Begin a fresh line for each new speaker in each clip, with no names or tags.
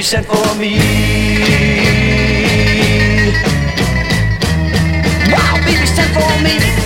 be sent for me. Wow, baby, sent for me.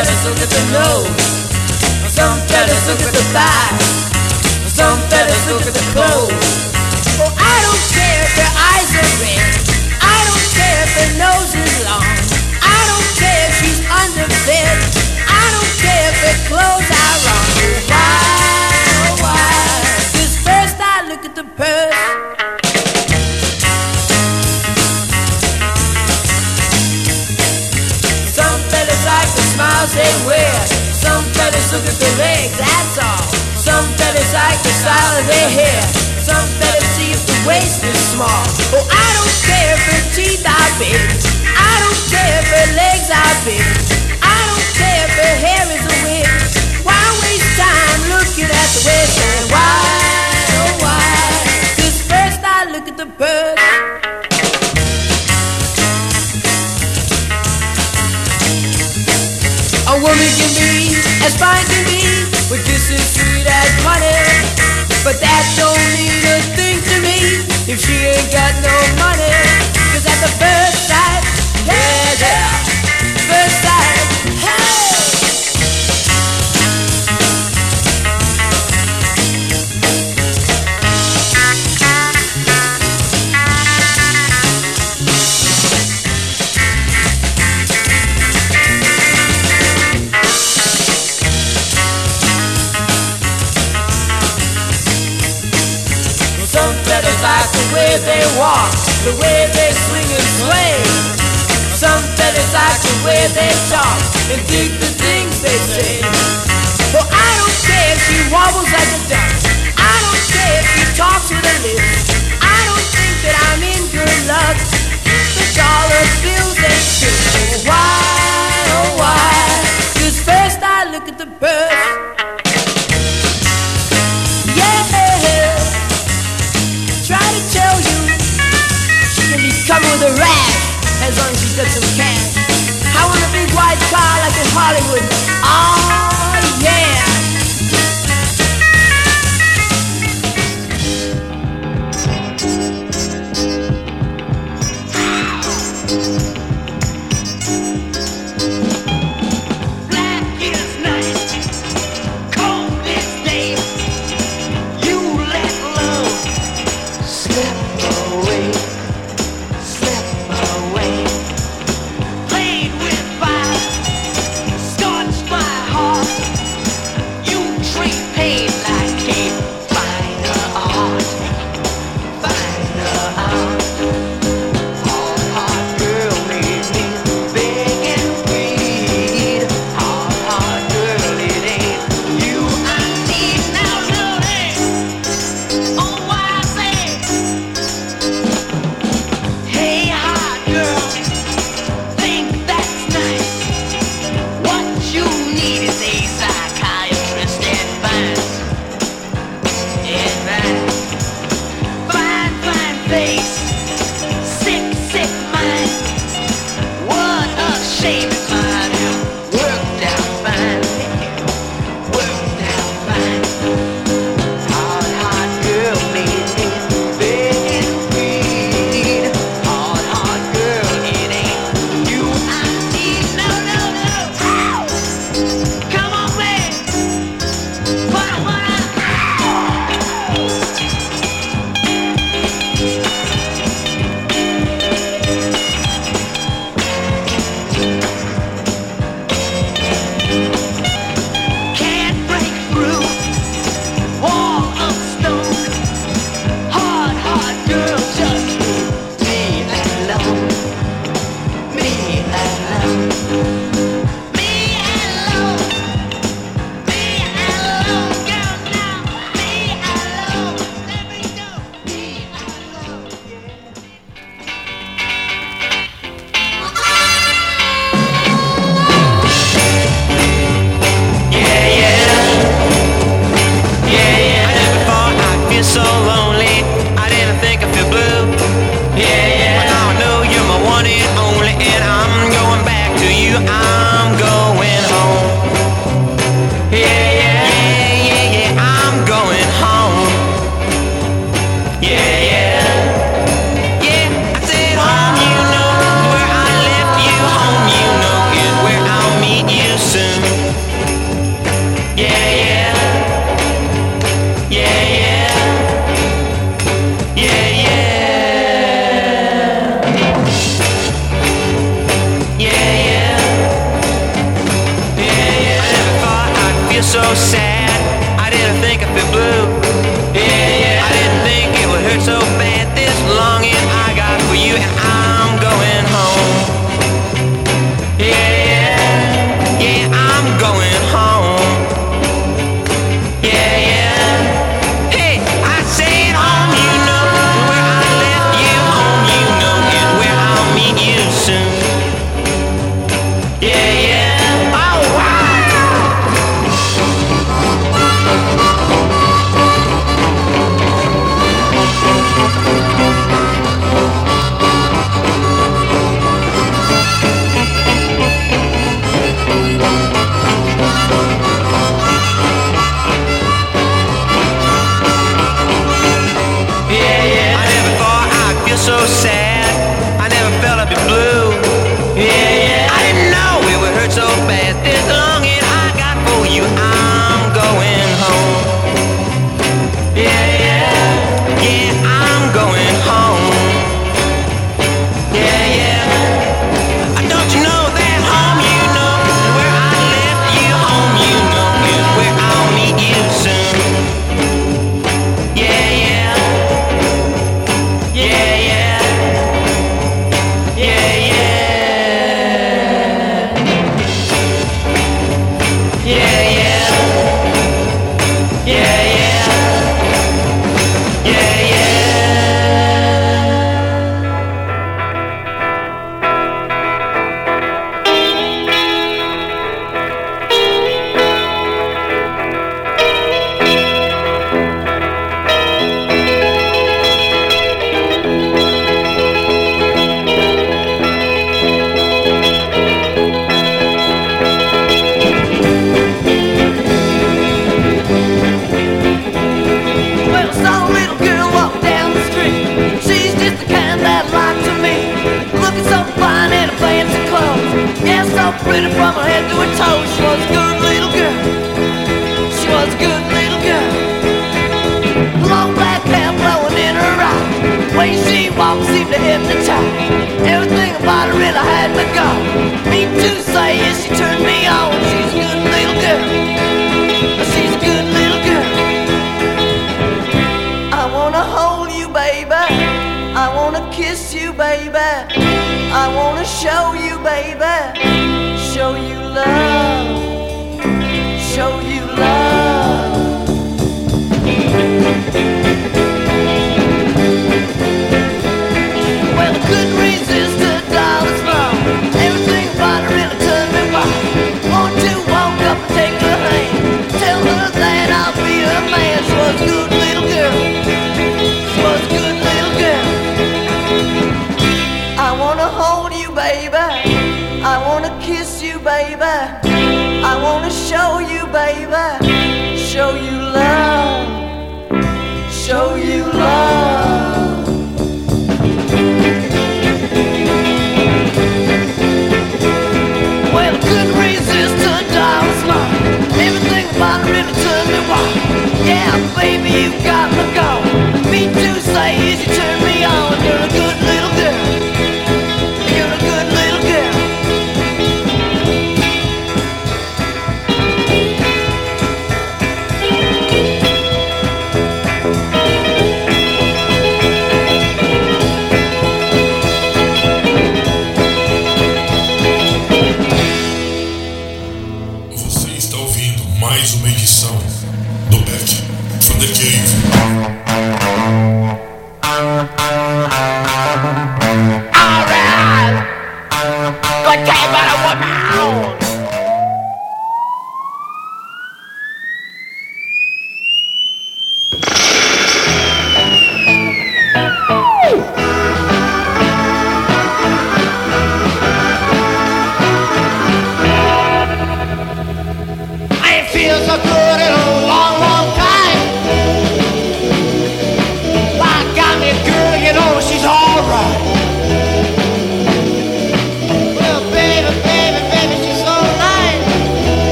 Fellas look at the nose, some fellas look at the thighs, some fellas look at the clothes. Oh, I don't care if their eyes are red, I don't care if their nose is long, I don't care if she's underfed, I don't care if their clothes are wrong. Why, oh, why? 'Cause first I look at the purse. The smiles. Some fellas look at the legs, that's all. Some fellas like the style of their hair. Some fellas see if the waist is small. Oh, I don't care if her teeth are big. I don't care if her legs are big. I don't care if her hair is a wig. Why waste time looking at the waist and why, oh why? 'Cause first I look at the bird. Woman can be as fine can be with just as sweet as money. But that don't mean a thing to me if she ain't got no money. Cause at the first sight, yeah, yeah, first sight, way they walk, the way they swing and sway. Some fellas like the way they talk and dig the things they say. But I don't care if she wobbles like a duck. I don't care if she talks with her lips. I don't think that I'm in good luck. The dollar bills ain't true. Oh, why, oh why? 'Cause first I look at the purse. A rag as long as she's got some cash. I want a big white car like in Hollywood.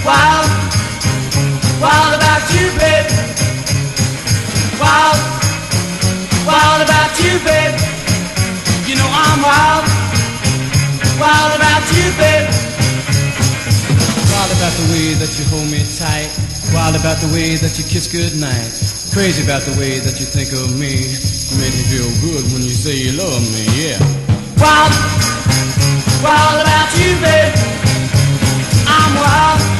Wild,
wild about you, babe. Wild, wild about you, babe. You know I'm wild, wild about you, babe.
Wild about the way that you hold me tight. Wild about the way that you kiss goodnight. Crazy about the way that you think of me. You make me feel good when you say you love me, yeah.
Wild, wild about you, babe. I'm wild.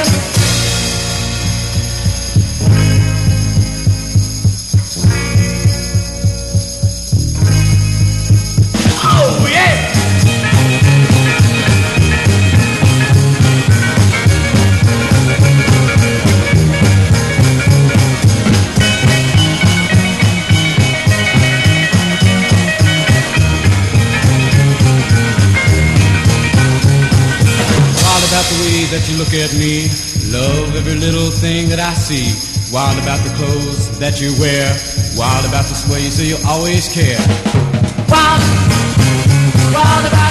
the way
that you look at me. Love every little thing that I see. Wild about the clothes that you wear. Wild about the way you say you always care.
Wild,
wild about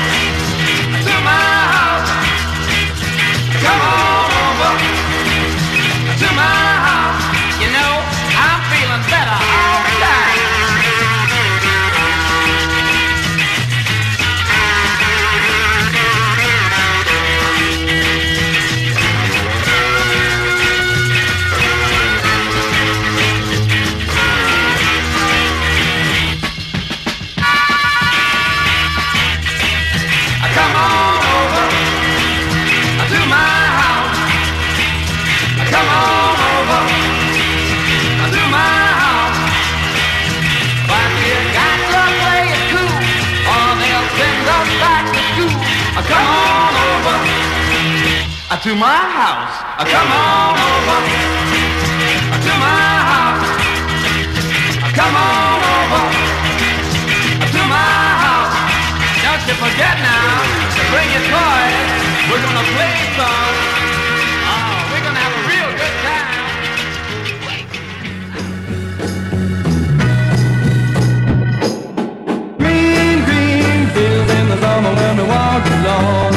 to my
house. Uh, come on over uh, to my house. Uh, come on over uh, to my house. Don't you forget now bring your toys. We're gonna play some. Oh, we're gonna have a real good time.
Green, green fields in the
summer when we walk along.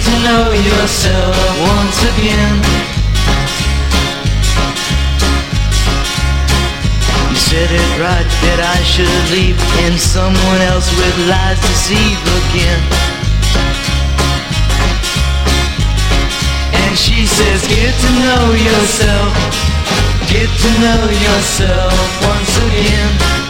To
know yourself once again. You said it right that I should leave and someone else with lies deceive again. And she says, get to know yourself, get to know yourself once again.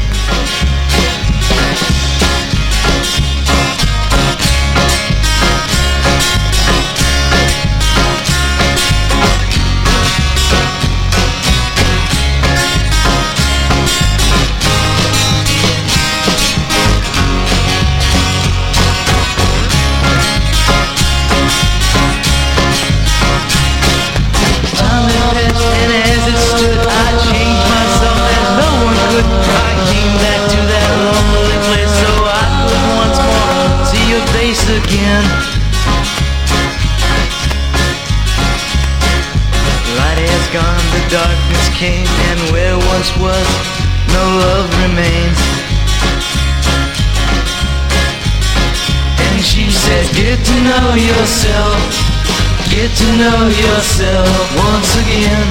was, no love remains. And she said, get to know yourself. Get to know yourself once again.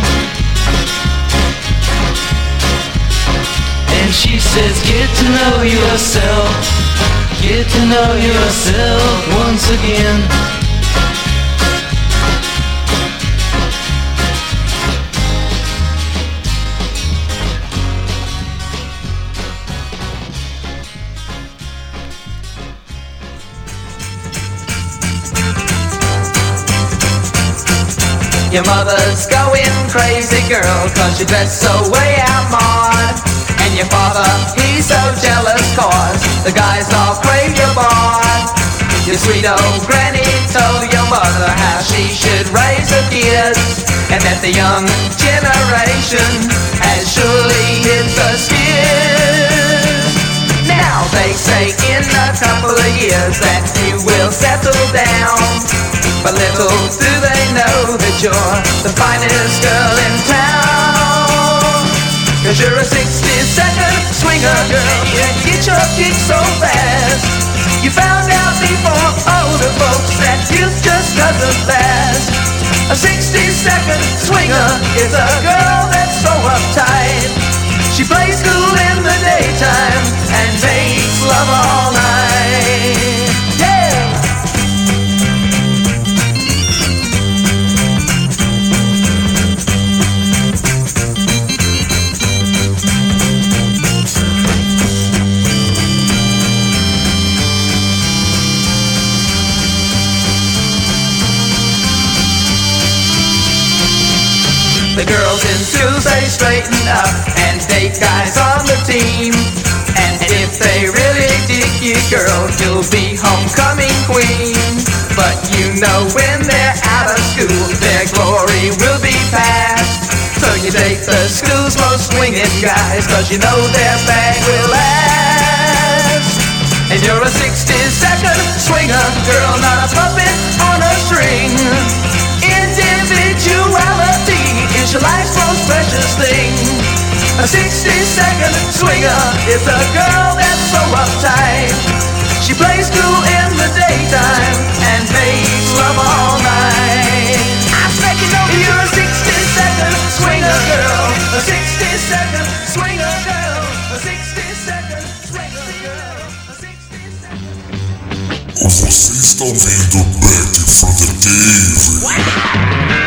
And she says, get to know yourself. Get to know yourself once again.
Your mother's going crazy, girl, cause you dress so way out mod. And your father, he's so jealous, cause the guys all crave your bod. Your sweet old granny told your mother how she should raise her kids. And that the young generation has surely hit the skids. Now they say in a couple of years that you will settle down. But little do they know that you're the finest girl in town. Cause you're a 60 second swinger girl. You get your kick so fast. You found out before older folks that youth just doesn't last. A 60 second swinger is a girl that's so uptight. She plays cool in the daytime and makes love all night. Girls in school say straighten up and take guys on the team. And if they really dig you, girl, you'll be homecoming queen. But you know when they're out of school, their glory will be past. So you date the school's most swinging guys, cause you know their bag will last. And you're a 60 second swinger, girl, not a puppet on a string. Your life's most precious thing. A 60 second swinger is a girl that's so uptight. She plays cool in the daytime and makes love all night. I bet you know you're a 60 second swinger girl. A 60 second swinger girl. A 60 second swinger girl. A 60 second.
Você está ouvindo Back from the Cave.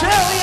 Terry.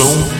Produção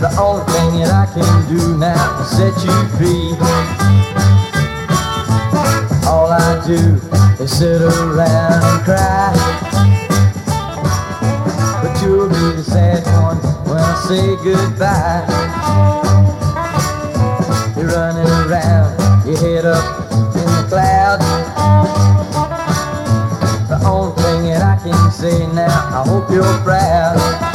The
only thing that I can do
now is set you free. All I do
is sit around and cry. But you'll be the sad one when I say goodbye. You're running around, your head up in the clouds. The only thing that I can say now, I hope you're proud.